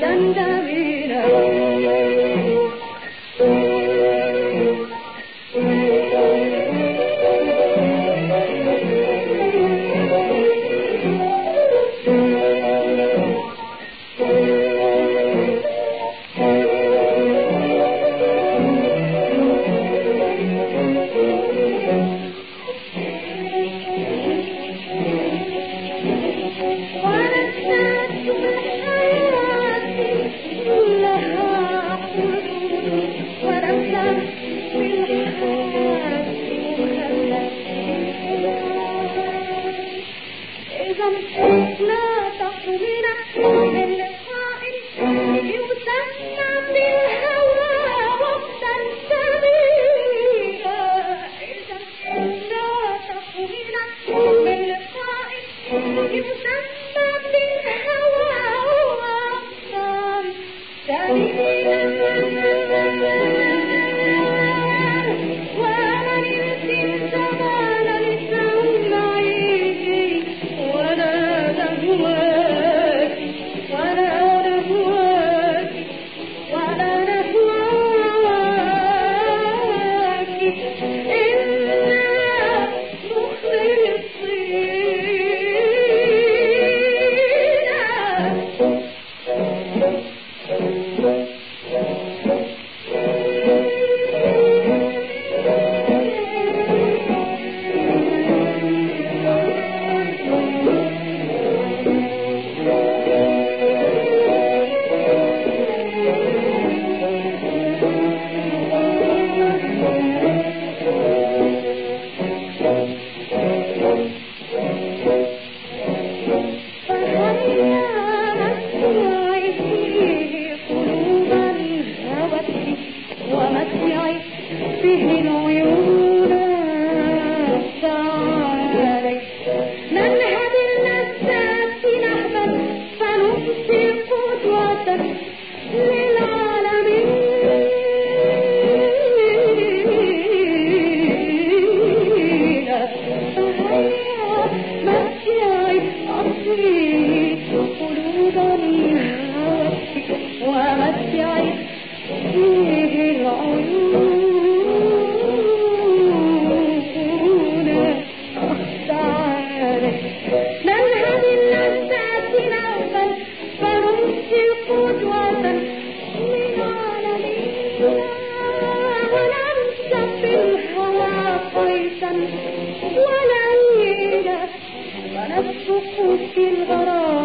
ದಂಡ ವೀರ Hallelujah. ونفسق في الغرام